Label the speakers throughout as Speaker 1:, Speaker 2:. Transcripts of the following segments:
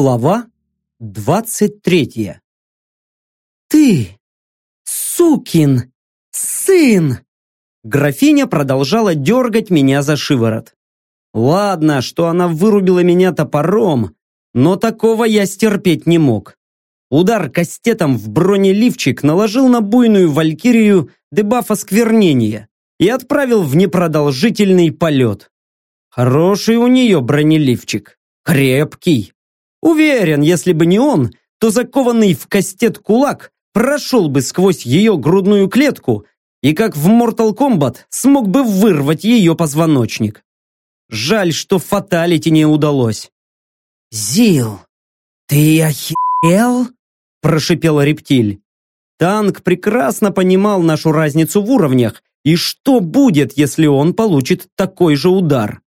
Speaker 1: Глава двадцать третья. «Ты, сукин, сын!» Графиня продолжала дергать меня за шиворот. Ладно, что она вырубила меня топором, но такого я стерпеть не мог. Удар кастетом в бронеливчик наложил на буйную валькирию дебаф осквернения и отправил в непродолжительный полет. Хороший у нее бронеливчик, крепкий. Уверен, если бы не он, то закованный в кастет кулак прошел бы сквозь ее грудную клетку и, как в Mortal Kombat, смог бы вырвать ее позвоночник. Жаль, что фаталити не удалось.
Speaker 2: «Зил, ты охерел?»
Speaker 1: – прошипел рептиль. Танк прекрасно понимал нашу разницу в уровнях и что будет, если он получит такой же удар.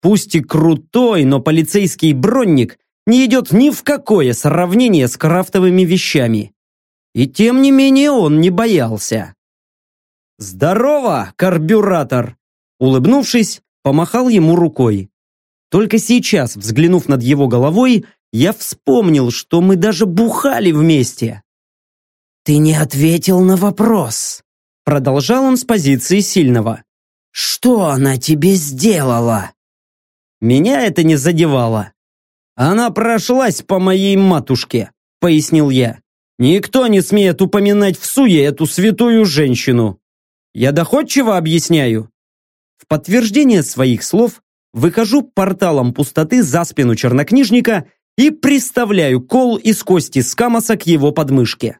Speaker 1: Пусть и крутой, но полицейский бронник не идет ни в какое сравнение с крафтовыми вещами. И тем не менее он не боялся. «Здорово, карбюратор!» Улыбнувшись, помахал ему рукой. Только сейчас, взглянув над его головой, я вспомнил, что мы даже бухали вместе.
Speaker 2: «Ты не ответил на вопрос», —
Speaker 1: продолжал он с позиции сильного.
Speaker 2: «Что она тебе сделала?»
Speaker 1: Меня это не задевало. «Она прошлась по моей матушке», — пояснил я. «Никто не смеет упоминать в суе эту святую женщину. Я доходчиво объясняю». В подтверждение своих слов выхожу порталом пустоты за спину чернокнижника и приставляю кол из кости скамоса к его подмышке.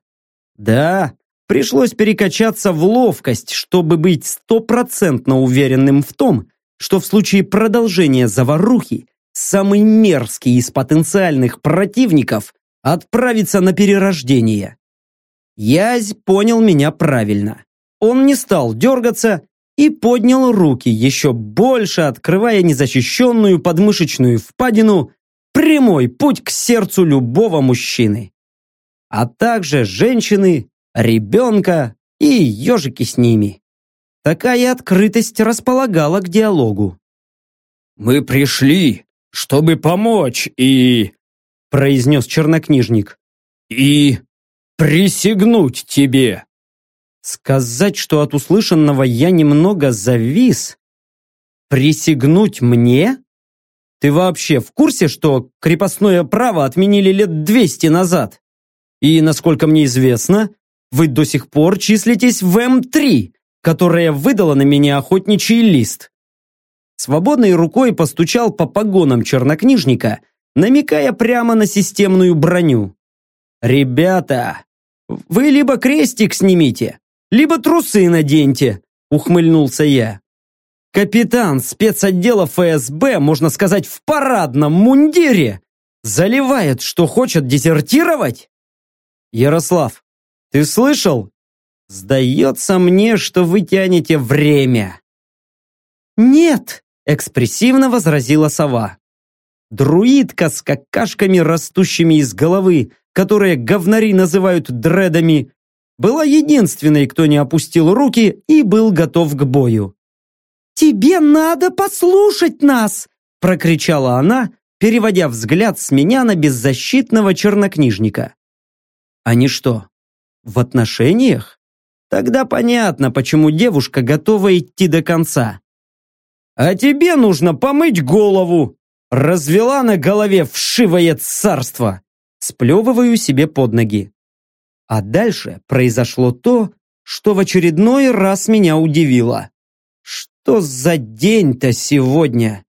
Speaker 1: Да, пришлось перекачаться в ловкость, чтобы быть стопроцентно уверенным в том, что в случае продолжения заварухи самый мерзкий из потенциальных противников отправится на перерождение. Язь понял меня правильно. Он не стал дергаться и поднял руки, еще больше открывая незащищенную подмышечную впадину, прямой путь к сердцу любого мужчины. А также женщины, ребенка и ежики с ними. Такая открытость располагала к диалогу.
Speaker 3: «Мы пришли, чтобы помочь и...» произнес чернокнижник. «И присягнуть тебе!»
Speaker 1: Сказать, что от услышанного я немного завис? Присягнуть мне? Ты вообще в курсе, что крепостное право отменили лет 200 назад? И, насколько мне известно, вы до сих пор числитесь в М3, которая выдала на меня охотничий лист. Свободной рукой постучал по погонам чернокнижника, намекая прямо на системную броню. «Ребята, вы либо крестик снимите, либо трусы наденьте», ухмыльнулся я. Капитан спецотдела ФСБ, можно сказать, в парадном мундире, заливает, что хочет дезертировать? Ярослав, ты слышал? Сдается мне, что вы тянете время. Нет, экспрессивно возразила сова. Друидка с какашками, растущими из головы, которые говнари называют дредами, была единственной, кто не опустил руки и был готов к бою. «Тебе надо послушать нас!» – прокричала она, переводя взгляд с меня на беззащитного чернокнижника. «Они что, в отношениях? Тогда понятно, почему девушка готова идти до конца. А тебе нужно помыть голову!» Развела на голове вшивое царство. Сплевываю себе под ноги. А дальше произошло то, что в очередной раз меня удивило. Что за день-то сегодня?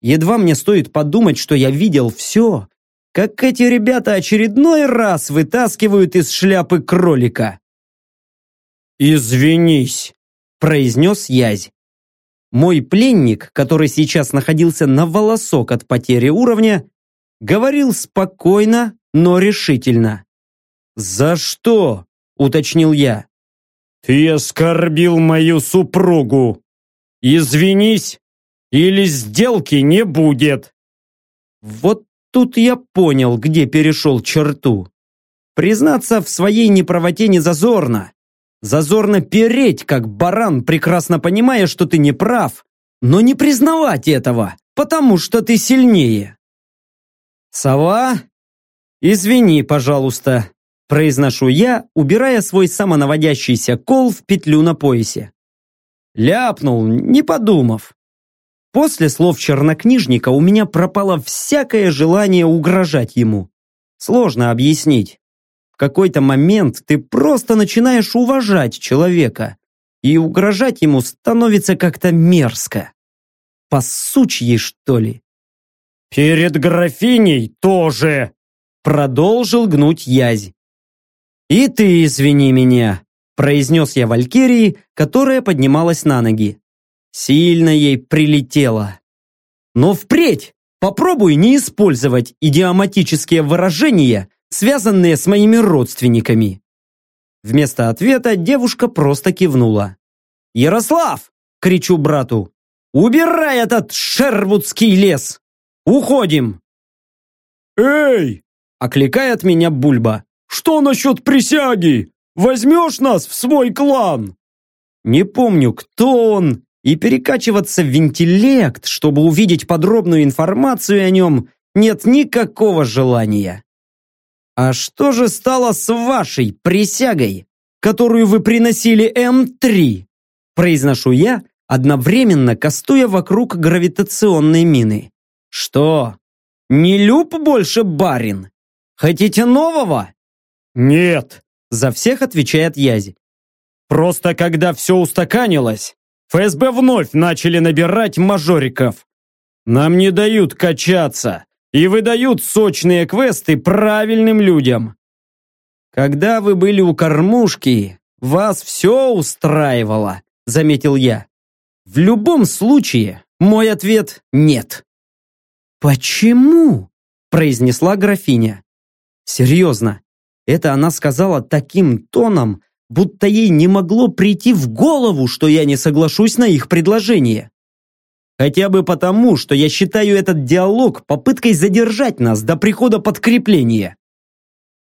Speaker 1: Едва мне стоит подумать, что я видел все, как эти ребята очередной раз вытаскивают из шляпы кролика.
Speaker 3: «Извинись», – произнес Язь.
Speaker 1: Мой пленник, который сейчас находился на волосок от потери уровня, говорил спокойно, но решительно. «За что?» – уточнил я.
Speaker 3: «Ты оскорбил мою супругу. Извинись, или сделки не будет».
Speaker 1: Вот тут я понял, где перешел черту. Признаться в своей неправоте не зазорно. Зазорно переть, как баран, прекрасно понимая, что ты не прав, но не признавать этого, потому что ты сильнее. Сова, «Извини, пожалуйста», – произношу я, убирая свой самонаводящийся кол в петлю на поясе. Ляпнул, не подумав. После слов чернокнижника у меня пропало всякое желание угрожать ему. Сложно объяснить. В какой-то момент ты просто начинаешь уважать человека, и угрожать ему становится как-то мерзко. По сучьи, что ли?
Speaker 3: «Перед графиней тоже!»
Speaker 1: Продолжил гнуть язь. «И ты извини меня», произнес я Валькирии, которая поднималась на ноги. Сильно ей прилетело. Но впредь попробуй не использовать идиоматические выражения, связанные с моими родственниками. Вместо ответа девушка просто кивнула. «Ярослав!» — кричу брату. «Убирай этот шервудский лес! Уходим!»
Speaker 3: «Эй!» — окликает меня Бульба. «Что насчет присяги? Возьмешь нас в свой клан?»
Speaker 1: Не помню, кто он, и перекачиваться в интеллект, чтобы увидеть подробную информацию о нем, нет никакого желания. А что же стало с вашей присягой, которую вы приносили М3? Произношу я, одновременно кастуя вокруг гравитационной мины. Что? Не люб больше барин? Хотите нового?
Speaker 3: Нет,
Speaker 1: за всех отвечает Язи.
Speaker 3: Просто когда все устаканилось, ФСБ вновь начали набирать мажориков. Нам не дают качаться и выдают сочные квесты правильным людям.
Speaker 1: Когда вы были у кормушки, вас все устраивало, заметил я. В любом случае, мой ответ нет. Почему? произнесла графиня. Серьезно, это она сказала таким тоном, будто ей не могло прийти в голову, что я не соглашусь на их предложение. Хотя бы потому, что я считаю этот диалог попыткой задержать нас до прихода подкрепления.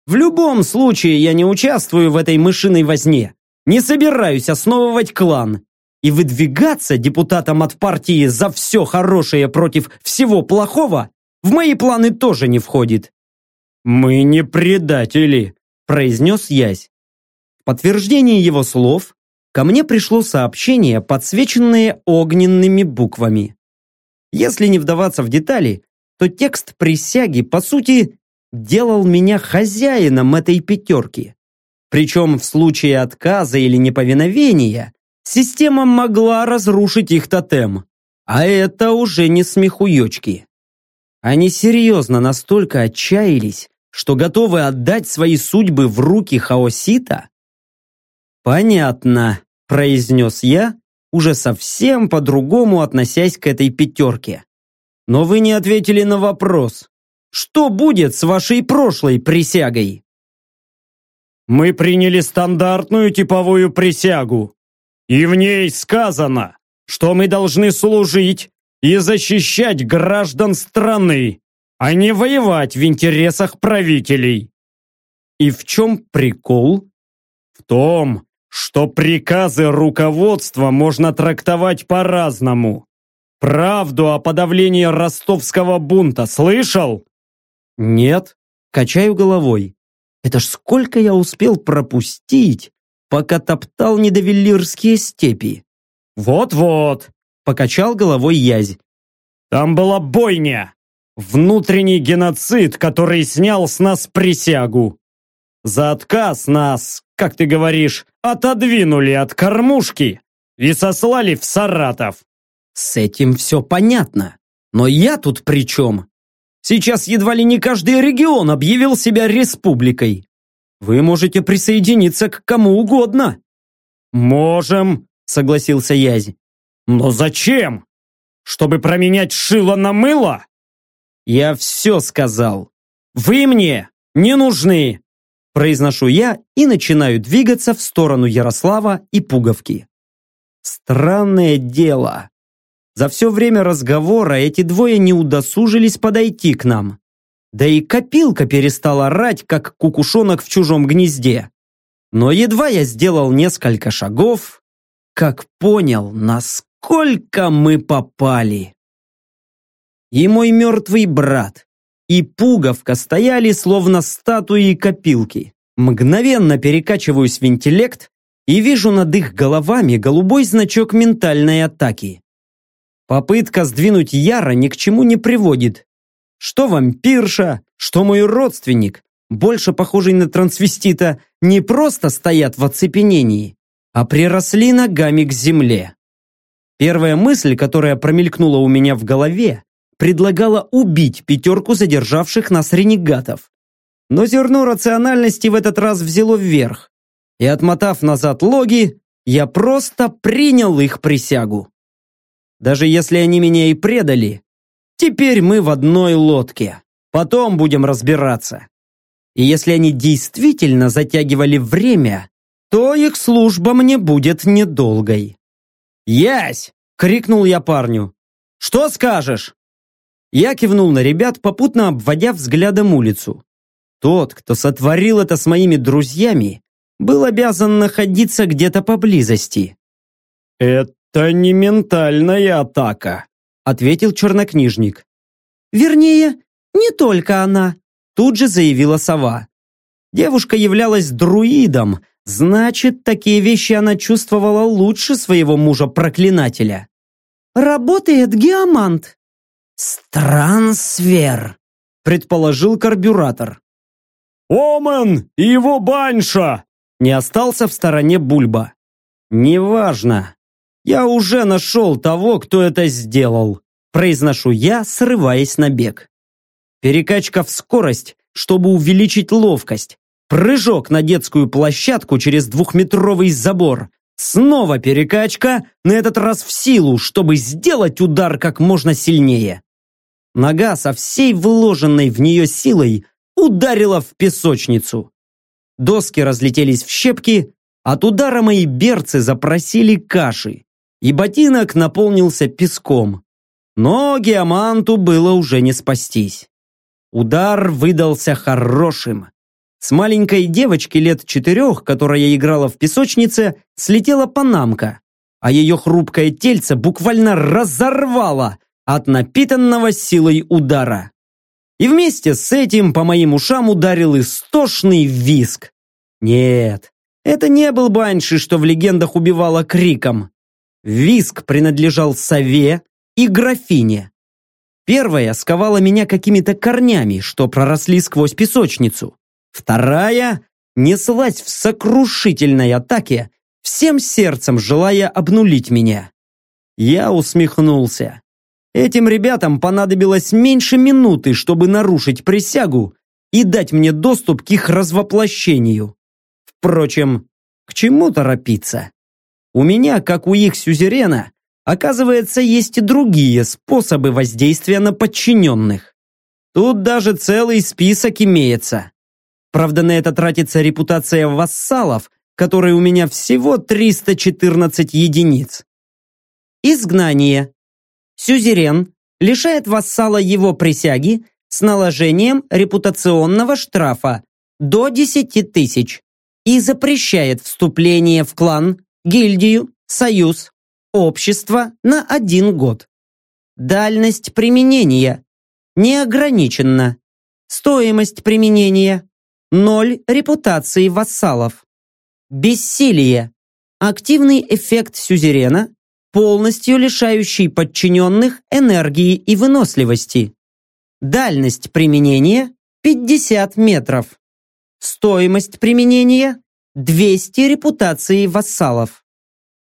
Speaker 1: В любом случае я не участвую в этой мышиной возне, не собираюсь основывать клан, и выдвигаться депутатом от партии за все хорошее против всего плохого в мои планы тоже не входит.
Speaker 3: «Мы не предатели», – произнес Ясь.
Speaker 1: В подтверждение его слов ко мне пришло сообщение, подсвеченное огненными буквами. Если не вдаваться в детали, то текст присяги, по сути, делал меня хозяином этой пятерки. Причем в случае отказа или неповиновения система могла разрушить их тотем. А это уже не смехуёчки. Они серьезно настолько отчаялись, что готовы отдать свои судьбы в руки Хаосита? Понятно, произнес я, уже совсем по-другому относясь к этой пятерке. Но вы не ответили на вопрос. Что будет с вашей прошлой присягой?
Speaker 3: Мы приняли стандартную типовую присягу. И в ней сказано, что мы должны служить и защищать граждан страны, а не воевать в интересах правителей.
Speaker 1: И в чем прикол?
Speaker 3: В том, что приказы руководства можно трактовать по-разному. Правду о подавлении ростовского бунта слышал?
Speaker 1: Нет, качаю головой. Это ж сколько я успел пропустить, пока топтал недовеллирские степи.
Speaker 3: Вот-вот,
Speaker 1: покачал головой Язь.
Speaker 3: Там была бойня, Внутренний геноцид, который снял с нас присягу. За отказ нас, как ты говоришь, отодвинули от кормушки и сослали в Саратов.
Speaker 1: С этим все понятно. Но я тут при чем? Сейчас едва ли не каждый регион объявил себя республикой. Вы можете присоединиться к кому угодно.
Speaker 3: Можем, согласился Язи. Но зачем? Чтобы променять шило на мыло?
Speaker 1: «Я все сказал. Вы мне не нужны!» Произношу я и начинаю двигаться в сторону Ярослава и Пуговки. Странное дело. За все время разговора эти двое не удосужились подойти к нам. Да и копилка перестала орать, как кукушонок в чужом гнезде. Но едва я сделал несколько шагов, как понял, насколько мы попали и мой мертвый брат, и пуговка стояли словно статуи копилки. Мгновенно перекачиваюсь в интеллект и вижу над их головами голубой значок ментальной атаки. Попытка сдвинуть Яра ни к чему не приводит. Что вампирша, что мой родственник, больше похожий на трансвестита, не просто стоят в оцепенении, а приросли ногами к земле. Первая мысль, которая промелькнула у меня в голове, предлагала убить пятерку задержавших нас ренегатов. Но зерно рациональности в этот раз взяло вверх, и отмотав назад логи, я просто принял их присягу. Даже если они меня и предали, теперь мы в одной лодке. Потом будем разбираться. И если они действительно затягивали время, то их служба мне будет недолгой. «Ясь!» — крикнул я парню. «Что скажешь?» Я кивнул на ребят, попутно обводя взглядом улицу. Тот, кто сотворил это с моими друзьями, был обязан находиться где-то поблизости.
Speaker 3: «Это не ментальная атака», — ответил чернокнижник.
Speaker 1: «Вернее, не только она», — тут же заявила сова. Девушка являлась друидом, значит, такие вещи она чувствовала лучше своего мужа-проклинателя. «Работает геомант»,
Speaker 2: «Странсвер», —
Speaker 1: предположил карбюратор.
Speaker 3: «Омен и его баньша!»
Speaker 1: Не остался в стороне Бульба. «Неважно. Я уже нашел того, кто это сделал», произношу я, срываясь на бег. Перекачка в скорость, чтобы увеличить ловкость. Прыжок на детскую площадку через двухметровый забор. Снова перекачка, на этот раз в силу, чтобы сделать удар как можно сильнее. Нога со всей вложенной в нее силой ударила в песочницу. Доски разлетелись в щепки, от удара мои берцы запросили каши, и ботинок наполнился песком. Но Геоманту было уже не спастись. Удар выдался хорошим. С маленькой девочки лет четырех, которая играла в песочнице, слетела панамка, а ее хрупкое тельце буквально разорвало от напитанного силой удара. И вместе с этим по моим ушам ударил истошный виск. Нет, это не был Банши, что в легендах убивала криком. Виск принадлежал сове и графине. Первая сковала меня какими-то корнями, что проросли сквозь песочницу. Вторая неслась в сокрушительной атаке, всем сердцем желая обнулить меня. Я усмехнулся. Этим ребятам понадобилось меньше минуты, чтобы нарушить присягу и дать мне доступ к их развоплощению. Впрочем, к чему торопиться? У меня, как у их сюзерена, оказывается, есть и другие способы воздействия на подчиненных. Тут даже целый список имеется. Правда, на это тратится репутация вассалов, которой у меня всего 314 единиц. Изгнание. Сюзерен лишает вассала его присяги с наложением репутационного штрафа до 10 тысяч и запрещает вступление в клан, гильдию, союз, общество на один год. Дальность применения неограничена. Стоимость применения ноль репутации вассалов. Бессилие. Активный эффект сюзерена полностью лишающий подчиненных энергии и выносливости. Дальность применения 50 метров. Стоимость применения 200 репутаций вассалов.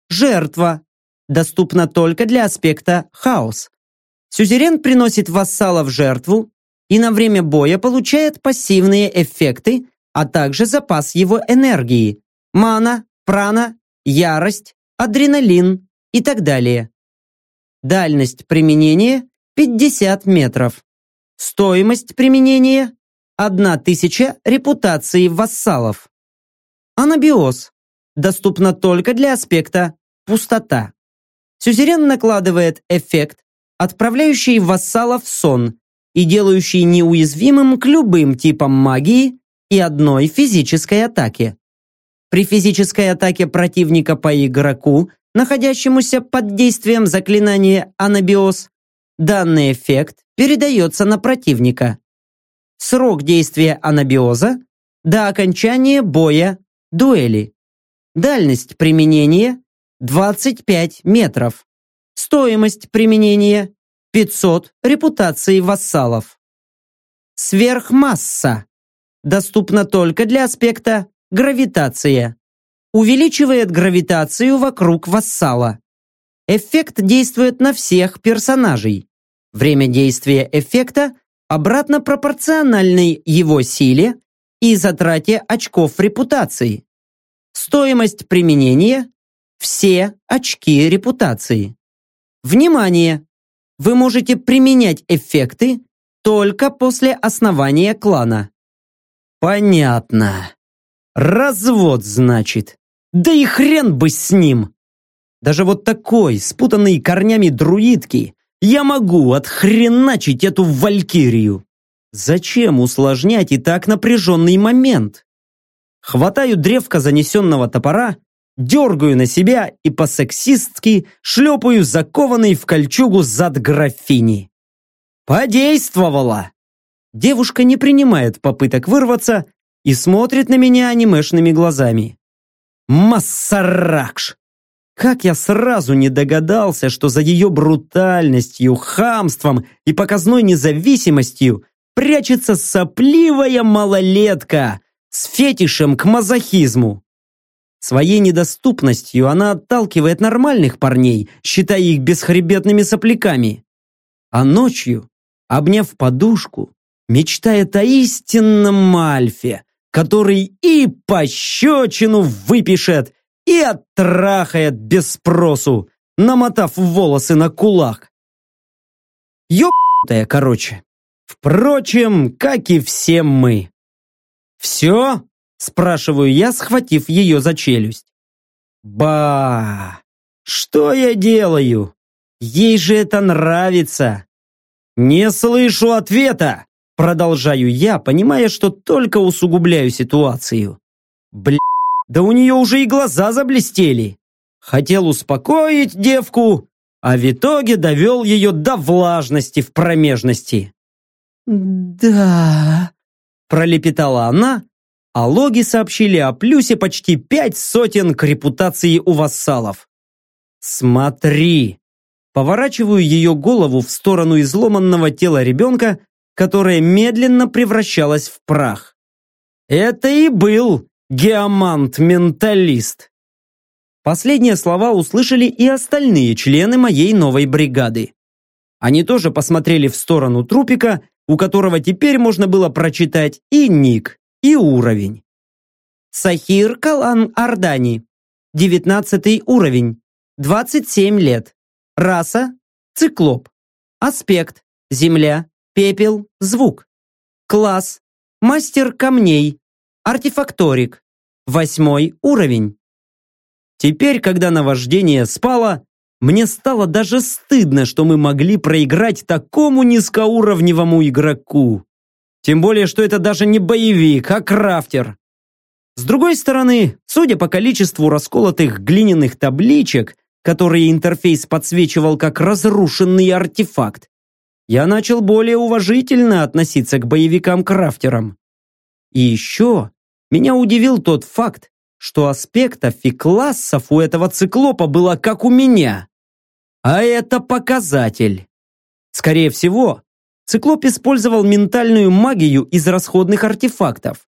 Speaker 1: Жертва доступна только для аспекта хаос. Сюзерен приносит вассала в жертву и на время боя получает пассивные эффекты, а также запас его энергии, мана, прана, ярость, адреналин, и так далее. Дальность применения 50 метров. Стоимость применения 1000 репутации вассалов. Анабиоз. Доступно только для аспекта пустота. Сюзерен накладывает эффект, отправляющий вассала в сон и делающий неуязвимым к любым типам магии и одной физической атаке. При физической атаке противника по игроку находящемуся под действием заклинания анабиоз, данный эффект передается на противника. Срок действия анабиоза до окончания боя дуэли. Дальность применения 25 метров. Стоимость применения 500 репутаций вассалов. Сверхмасса. Доступна только для аспекта гравитация. Увеличивает гравитацию вокруг вассала. Эффект действует на всех персонажей. Время действия эффекта обратно пропорциональной его силе и затрате очков репутации. Стоимость применения – все очки репутации. Внимание! Вы можете применять эффекты только после основания клана. Понятно. Развод, значит. Да и хрен бы с ним. Даже вот такой, спутанный корнями друидки, я могу отхреначить эту валькирию. Зачем усложнять и так напряженный момент? Хватаю древко занесенного топора, дергаю на себя и по-сексистски шлепаю закованный в кольчугу зад графини. Подействовало! Девушка не принимает попыток вырваться и смотрит на меня анимешными глазами. Массаракш! Как я сразу не догадался, что за ее брутальностью, хамством и показной независимостью прячется сопливая малолетка с фетишем к мазохизму. Своей недоступностью она отталкивает нормальных парней, считая их бесхребетными сопляками. А ночью, обняв подушку, мечтает о истинном Мальфе, который и пощечину выпишет, и оттрахает без спросу, намотав волосы на кулак. Ёбнутая, короче. Впрочем, как и все мы. «Все?» – спрашиваю я, схватив ее за челюсть. «Ба! Что я делаю? Ей же это нравится!» «Не слышу ответа!» Продолжаю я, понимая, что только усугубляю ситуацию. Бля, да у нее уже и глаза заблестели. Хотел успокоить девку, а в итоге довел ее до влажности в промежности. «Да...» – пролепетала она, а логи сообщили о плюсе почти пять сотен к репутации у вассалов. «Смотри!» Поворачиваю ее голову в сторону изломанного тела ребенка, которое медленно превращалось в прах. Это и был геомант-менталист. Последние слова услышали и остальные члены моей новой бригады. Они тоже посмотрели в сторону трупика у которого теперь можно было прочитать и ник, и уровень. Сахир Калан Ардани. 19 уровень. 27 лет. Раса – циклоп. Аспект – земля, пепел, звук. Класс – мастер камней, артефакторик. Восьмой уровень. Теперь, когда наваждение спало, мне стало даже стыдно, что мы могли проиграть такому низкоуровневому игроку. Тем более, что это даже не боевик, а крафтер. С другой стороны, судя по количеству расколотых глиняных табличек, которые интерфейс подсвечивал как разрушенный артефакт, я начал более уважительно относиться к боевикам-крафтерам. И еще меня удивил тот факт, что аспектов и классов у этого циклопа было как у меня. А это показатель. Скорее всего, циклоп использовал ментальную магию из расходных артефактов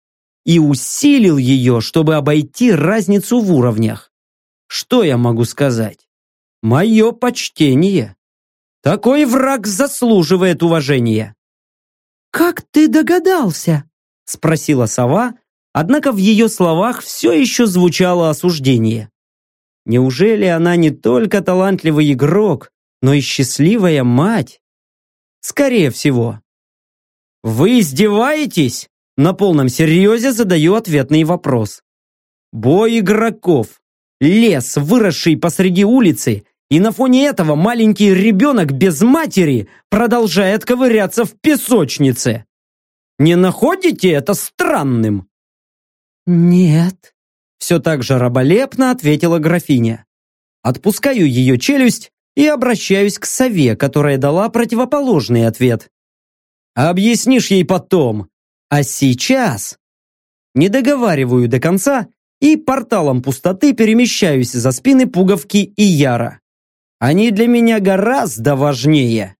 Speaker 1: и усилил ее, чтобы обойти разницу в уровнях. Что я могу сказать? Мое почтение. Такой враг заслуживает уважения.
Speaker 2: «Как ты догадался?»
Speaker 1: – спросила сова, однако в ее словах все еще звучало осуждение. Неужели она не только талантливый игрок, но и счастливая мать? Скорее всего. Вы издеваетесь? На полном серьезе задаю ответный вопрос. Бой игроков. Лес, выросший посреди улицы, и на фоне этого маленький ребенок без матери продолжает ковыряться в песочнице. Не находите это странным?
Speaker 2: Нет,
Speaker 1: все так же раболепно ответила графиня. Отпускаю ее челюсть и обращаюсь к сове, которая дала противоположный ответ. Объяснишь ей потом. А сейчас... Не договариваю до конца и порталом пустоты перемещаюсь за спины Пуговки и Яра. Они для меня гораздо важнее.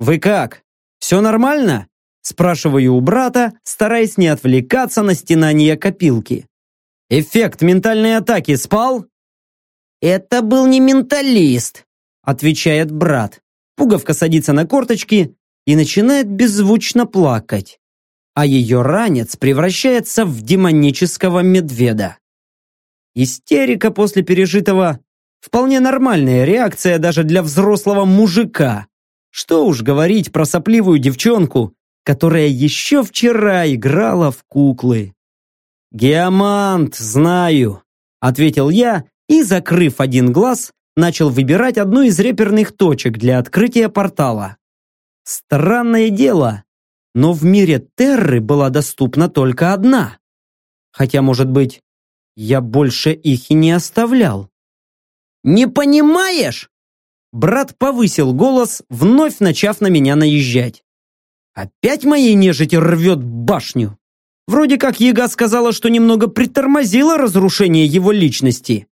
Speaker 1: Вы как? Все нормально? Спрашиваю у брата, стараясь не отвлекаться на стенание копилки. Эффект ментальной атаки спал?
Speaker 2: Это был не менталист,
Speaker 1: отвечает брат. Пуговка садится на корточки и начинает беззвучно плакать. А ее ранец превращается в демонического медведа. Истерика после пережитого – вполне нормальная реакция даже для взрослого мужика. Что уж говорить про сопливую девчонку, которая еще вчера играла в куклы. «Геомант, знаю», — ответил я и, закрыв один глаз, начал выбирать одну из реперных точек для открытия портала. Странное дело, но в мире Терры была доступна только одна. Хотя, может быть, я больше их и не оставлял.
Speaker 2: «Не понимаешь?»
Speaker 1: Брат повысил голос, вновь начав на меня наезжать. Опять моей нежити рвет башню. Вроде как Ега сказала, что немного притормозила разрушение его личности.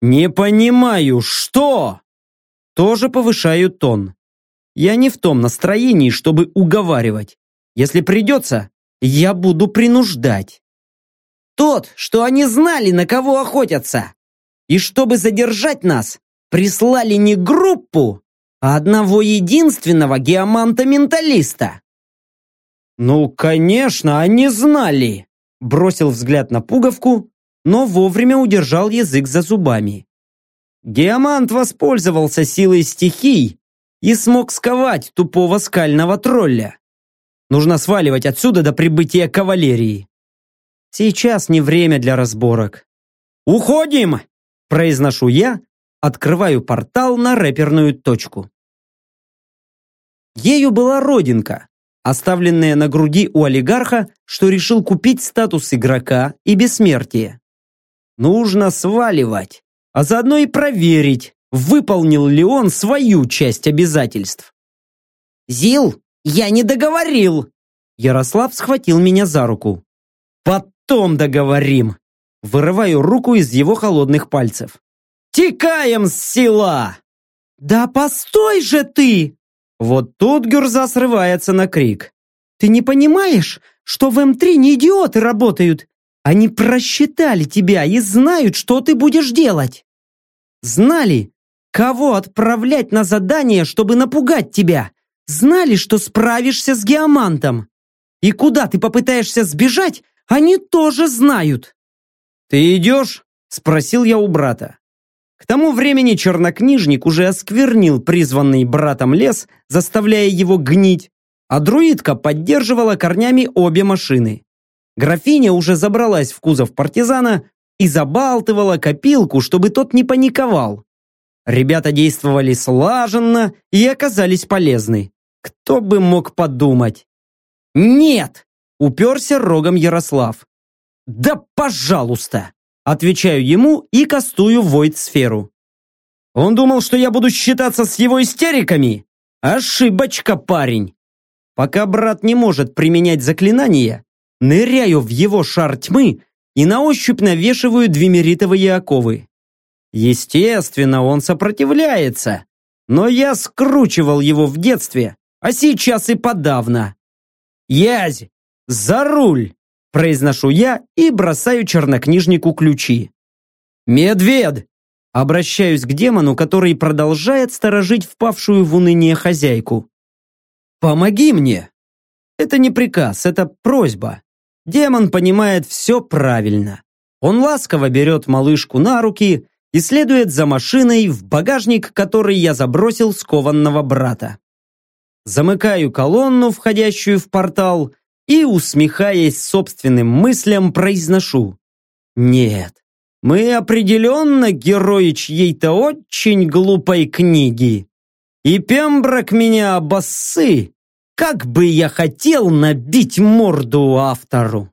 Speaker 1: Не понимаю, что? Тоже повышаю тон. Я не в том настроении, чтобы уговаривать. Если придется, я буду принуждать.
Speaker 2: Тот, что они знали, на кого охотятся. И чтобы задержать нас, прислали не группу, а одного единственного геоманта-менталиста.
Speaker 1: «Ну, конечно, они знали!» Бросил взгляд на пуговку, но вовремя удержал язык за зубами. Геомант воспользовался силой стихий и смог сковать тупого скального тролля. Нужно сваливать отсюда до прибытия кавалерии. Сейчас не время для разборок. «Уходим!» – произношу я, открываю портал на рэперную точку. Ею была родинка, оставленная на груди у олигарха, что решил купить статус игрока и бессмертие. Нужно сваливать, а заодно и проверить, выполнил ли он свою часть обязательств.
Speaker 2: «Зил, я не договорил!»
Speaker 1: Ярослав схватил меня за руку. «Потом договорим!» Вырываю руку из его холодных пальцев. «Текаем с села!»
Speaker 2: «Да постой же ты!»
Speaker 1: Вот тут Гюрза срывается на крик.
Speaker 2: «Ты не понимаешь, что в М3 не идиоты работают? Они просчитали тебя и знают, что ты будешь делать!»
Speaker 1: «Знали, кого отправлять на задание, чтобы напугать тебя? Знали, что справишься с геомантом? И куда ты попытаешься сбежать, они тоже знают!» «Ты идешь?» – спросил я у брата. К тому времени чернокнижник уже осквернил призванный братом лес, заставляя его гнить, а друидка поддерживала корнями обе машины. Графиня уже забралась в кузов партизана и забалтывала копилку, чтобы тот не паниковал. Ребята действовали слаженно и оказались полезны. Кто бы мог подумать? «Нет!» – уперся рогом Ярослав. «Да пожалуйста!» Отвечаю ему и кастую войд-сферу. Он думал, что я буду считаться с его истериками? Ошибочка, парень. Пока брат не может применять заклинания, ныряю в его шар тьмы и на ощупь навешиваю двемеритовые оковы. Естественно, он сопротивляется, но я скручивал его в детстве, а сейчас и подавно. Язь, за руль! Произношу я и бросаю чернокнижнику ключи. «Медведь!» Обращаюсь к демону, который продолжает сторожить впавшую в уныние хозяйку. «Помоги мне!» Это не приказ, это просьба. Демон понимает все правильно. Он ласково берет малышку на руки и следует за машиной в багажник, который я забросил скованного брата. Замыкаю колонну, входящую в портал, и, усмехаясь собственным мыслям, произношу. Нет, мы определенно герои чьей-то очень глупой книги. И Пемброк меня обоссы, как бы я хотел набить морду автору.